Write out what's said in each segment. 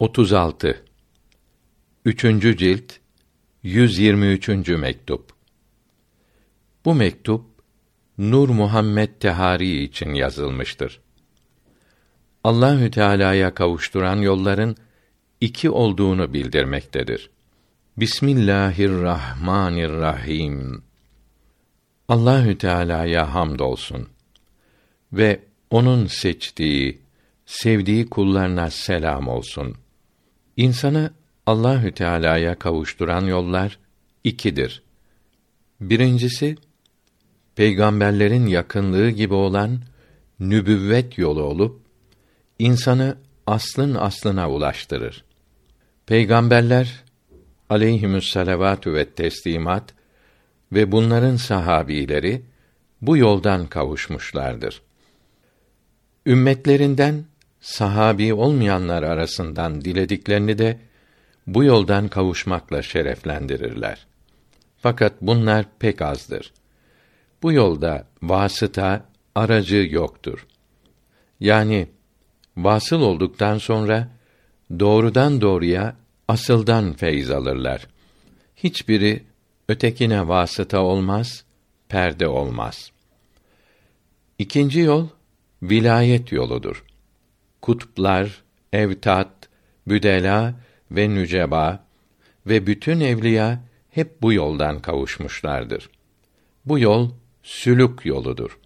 36 Üçüncü cilt 123. mektup Bu mektup Nur Muhammed Tehari için yazılmıştır. Allahü Teala'ya kavuşturan yolların iki olduğunu bildirmektedir. Bismillahirrahmanirrahim. Allahü Teala'ya hamdolsun ve onun seçtiği, sevdiği kullarına selam olsun. İnsanı Allahü Teala'ya kavuşturan yollar ikidir. Birincisi peygamberlerin yakınlığı gibi olan nübüvvet yolu olup insanı aslın aslına ulaştırır. Peygamberler aleyhimüs ve teslimat ve bunların sahabileri bu yoldan kavuşmuşlardır. Ümmetlerinden sahabi olmayanlar arasından dilediklerini de bu yoldan kavuşmakla şereflendirirler. Fakat bunlar pek azdır. Bu yolda vasıta, aracı yoktur. Yani vasıl olduktan sonra doğrudan doğruya asıldan feyz alırlar. Hiçbiri ötekine vasıta olmaz, perde olmaz. İkinci yol vilayet yoludur. Kutuplar, evtat, büdela ve nüceba ve bütün evliya hep bu yoldan kavuşmuşlardır. Bu yol sülük yoludur.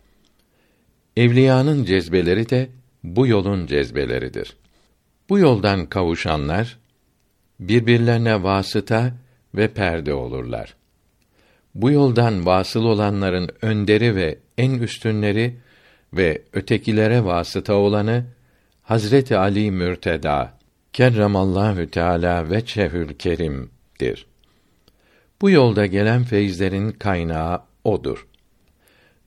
Evliyanın cezbeleri de bu yolun cezbeleridir. Bu yoldan kavuşanlar birbirlerine vasıta ve perde olurlar. Bu yoldan vasıl olanların önderi ve en üstünleri ve ötekilere vasıta olanı Hazreti Ali Mürteda kerremallahu teala ve çehül kerim'dir. Bu yolda gelen feyizlerin kaynağı odur.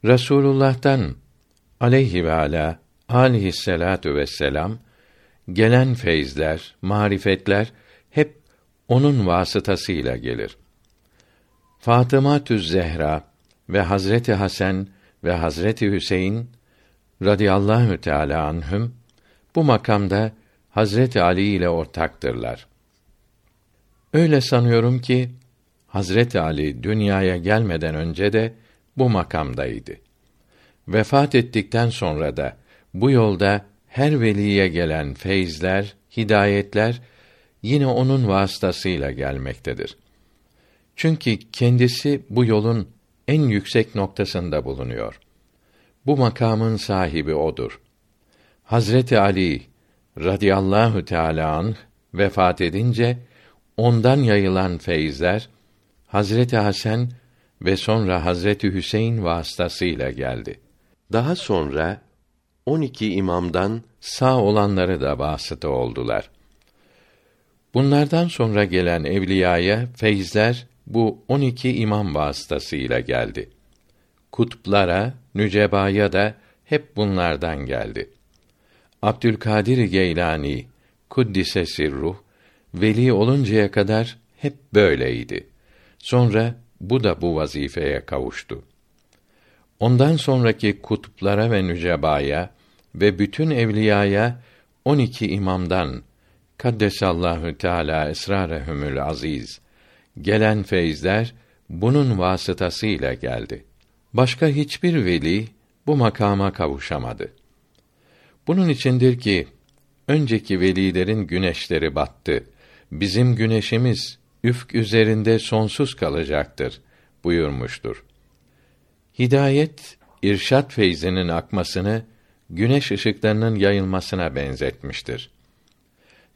Resulullah'tan aleyhi ve ala aleyhisselatu vesselam gelen feyizler, marifetler hep onun vasıtasıyla gelir. Fatıma Tüz Zehra ve Hazreti Hasan ve Hazreti Hüseyin radıyallahu teala anhüm bu makamda Hazreti Ali ile ortaktırlar. Öyle sanıyorum ki Hazreti Ali dünyaya gelmeden önce de bu makamdaydı. Vefat ettikten sonra da bu yolda her veliye gelen feyizler, hidayetler yine onun vasıtasıyla gelmektedir. Çünkü kendisi bu yolun en yüksek noktasında bulunuyor. Bu makamın sahibi odur. Hazreti Ali radıyallahu teala anh vefat edince ondan yayılan feyizler Hazreti Hasan ve sonra Hazreti Hüseyin vasıtasıyla geldi. Daha sonra 12 imamdan sağ olanları da vasıta oldular. Bunlardan sonra gelen evliyaya feyizler bu 12 imam vasıtasıyla geldi. Kutuplara, nücebaya da hep bunlardan geldi. Abdülkadir Geylani kuddise sirruh veli oluncaya kadar hep böyleydi. Sonra bu da bu vazifeye kavuştu. Ondan sonraki kutuplara ve nücebaya ve bütün evliyaya on iki imamdan kaddesallahu teala esrarehumül aziz gelen feyizler bunun vasıtasıyla geldi. Başka hiçbir veli bu makama kavuşamadı. Bunun içindir ki önceki velilerin güneşleri battı. Bizim güneşimiz üfk üzerinde sonsuz kalacaktır buyurmuştur. Hidayet irşat feyzinin akmasını güneş ışıklarının yayılmasına benzetmiştir.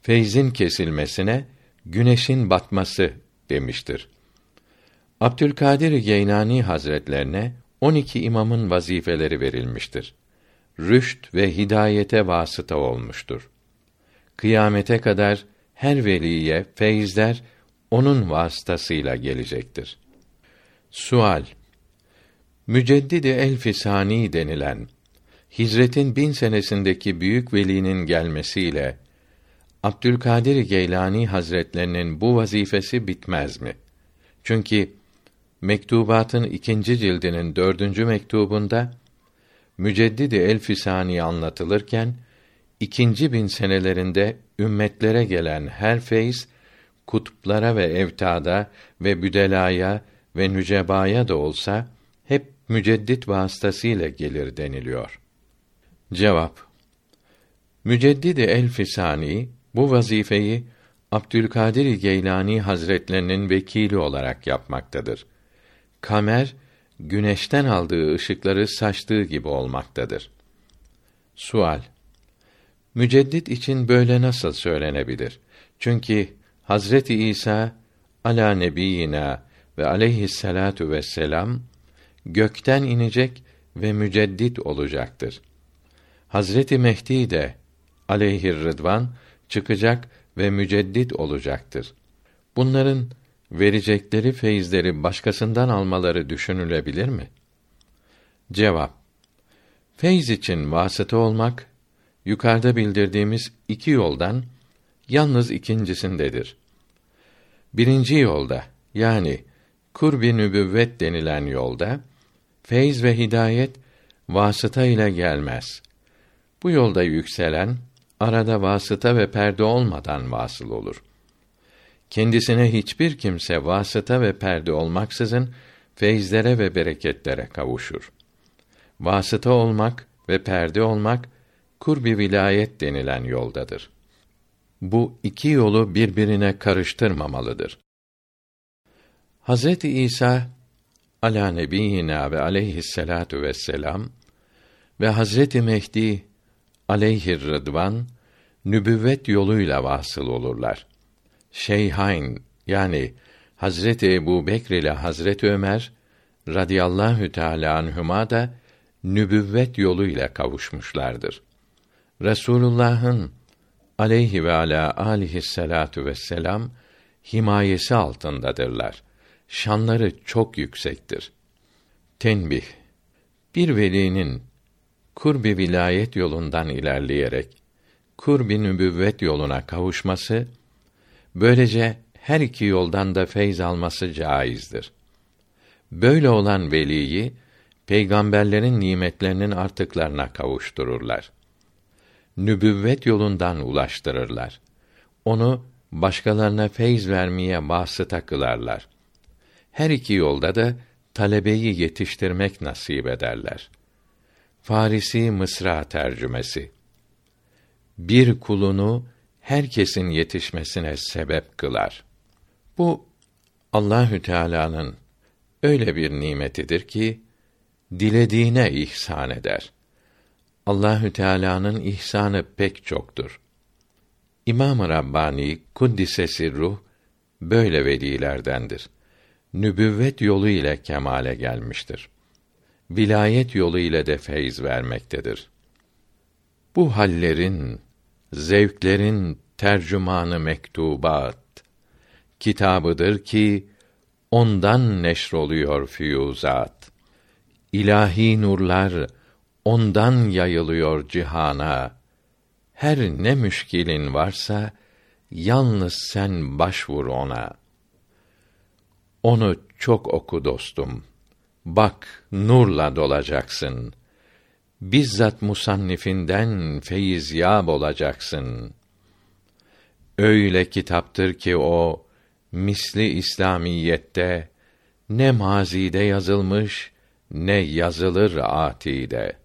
Feyzin kesilmesine güneşin batması demiştir. Abdülkadir Geynani Hazretlerine 12 imamın vazifeleri verilmiştir rüşt ve hidayete vasıta olmuştur. Kıyamete kadar her veliye feyizler onun vasıtasıyla gelecektir. Sual Müceddidi Elfisani denilen Hicretin bin senesindeki büyük velinin gelmesiyle Abdülkadir Geylani Hazretlerinin bu vazifesi bitmez mi? Çünkü mektubatın ikinci cildinin dördüncü mektubunda Müceddidi Elfisani anlatılırken ikinci bin senelerinde ümmetlere gelen her feyz kutuplara ve evtada ve büdelaya ve nücebaya da olsa hep müceddit vasıtasıyla gelir deniliyor. Cevap Müceddidi el Fisani bu vazifeyi Abdülkadir Geylani Hazretlerinin vekili olarak yapmaktadır. Kamer güneşten aldığı ışıkları saçtığı gibi olmaktadır. Sual Müceddit için böyle nasıl söylenebilir? Çünkü Hazreti İsa ala nebiyina ve aleyhisselatu vesselam gökten inecek ve müceddit olacaktır. Hazreti Mehdi de aleyhir rıdvan çıkacak ve müceddit olacaktır. Bunların verecekleri feyizleri başkasından almaları düşünülebilir mi? Cevap Feyz için vasıta olmak yukarıda bildirdiğimiz iki yoldan yalnız ikincisindedir. Birinci yolda yani kurbi nübüvvet denilen yolda feyz ve hidayet vasıta ile gelmez. Bu yolda yükselen arada vasıta ve perde olmadan vasıl olur. Kendisine hiçbir kimse vasıta ve perde olmaksızın feyizlere ve bereketlere kavuşur. Vasıta olmak ve perde olmak kurbi vilayet denilen yoldadır. Bu iki yolu birbirine karıştırmamalıdır. Hazreti İsa ala nebiyina ve aleyhisselatu vesselam ve Hazreti Mehdi aleyhir rıdvan nübüvvet yoluyla vasıl olurlar. Şeyhain yani Hazreti Ebu Bekr ile Hazreti Ömer radıyallahu teâlâ anhüma da nübüvvet yoluyla kavuşmuşlardır. Resulullah'ın aleyhi ve ala alihi salatu vesselam himayesi altındadırlar. Şanları çok yüksektir. Tenbih Bir velinin kurbi vilayet yolundan ilerleyerek kurbi nübüvvet yoluna kavuşması böylece her iki yoldan da feyz alması caizdir. Böyle olan veliyi peygamberlerin nimetlerinin artıklarına kavuştururlar. Nübüvvet yolundan ulaştırırlar. Onu başkalarına feyz vermeye vasıta kılarlar. Her iki yolda da talebeyi yetiştirmek nasip ederler. Farisi Mısra tercümesi. Bir kulunu herkesin yetişmesine sebep kılar. Bu Allahü Teala'nın öyle bir nimetidir ki dilediğine ihsan eder. Allahü Teala'nın ihsanı pek çoktur. İmam-ı Rabbani kuddisesi ruh böyle velilerdendir. Nübüvvet yolu ile kemale gelmiştir. Vilayet yolu ile de feyz vermektedir. Bu hallerin, zevklerin tercümanı mektubat kitabıdır ki ondan neşroluyor füyuzat. İlahi nurlar ondan yayılıyor cihana. Her ne müşkilin varsa yalnız sen başvur ona. Onu çok oku dostum. Bak nurla dolacaksın. Bizzat musannifinden feyiz yab olacaksın. Öyle kitaptır ki o misli İslamiyette ne mazide yazılmış ne yazılır atide.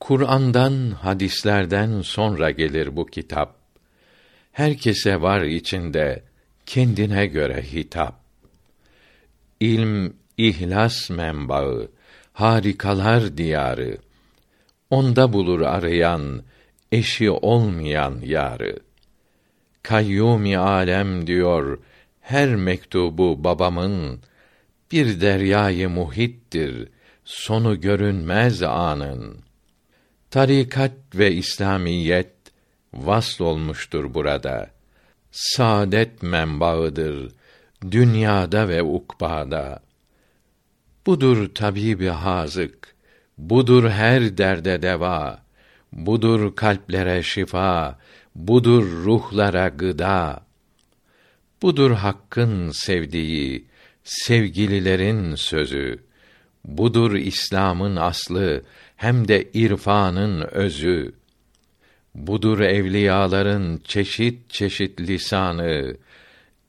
Kur'an'dan, hadislerden sonra gelir bu kitap. Herkese var içinde kendine göre hitap. İlm, ihlas menbaı, harikalar diyarı. Onda bulur arayan, eşi olmayan yarı. Kayyumi alem diyor, her mektubu babamın, bir deryayı muhittir, sonu görünmez anın.'' Tarikat ve İslamiyet vasl olmuştur burada. Saadet menbaıdır dünyada ve ukbada. Budur tabibi hazık, budur her derde deva, budur kalplere şifa, budur ruhlara gıda. Budur hakkın sevdiği, sevgililerin sözü. Budur İslam'ın aslı, hem de irfanın özü. Budur evliyaların çeşit çeşit lisanı,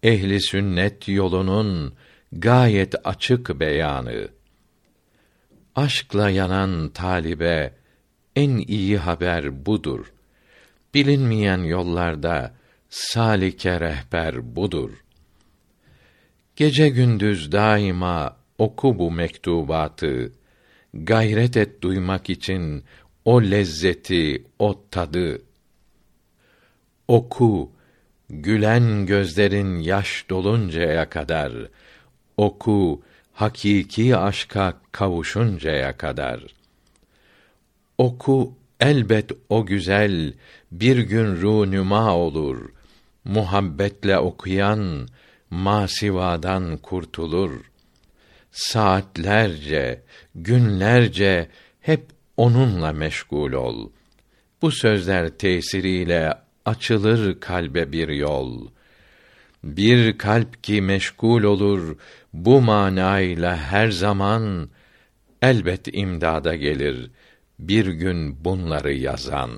ehli sünnet yolunun gayet açık beyanı. Aşkla yanan talibe en iyi haber budur. Bilinmeyen yollarda salike rehber budur. Gece gündüz daima oku bu mektubatı. Gayret et duymak için o lezzeti, o tadı. Oku, gülen gözlerin yaş doluncaya kadar. Oku, hakiki aşka kavuşuncaya kadar. Oku, elbet o güzel bir gün runüma olur. Muhabbetle okuyan masivadan kurtulur. Saatlerce, günlerce hep onunla meşgul ol. Bu sözler tesiriyle açılır kalbe bir yol. Bir kalp ki meşgul olur bu manayla her zaman elbet imdada gelir bir gün bunları yazan.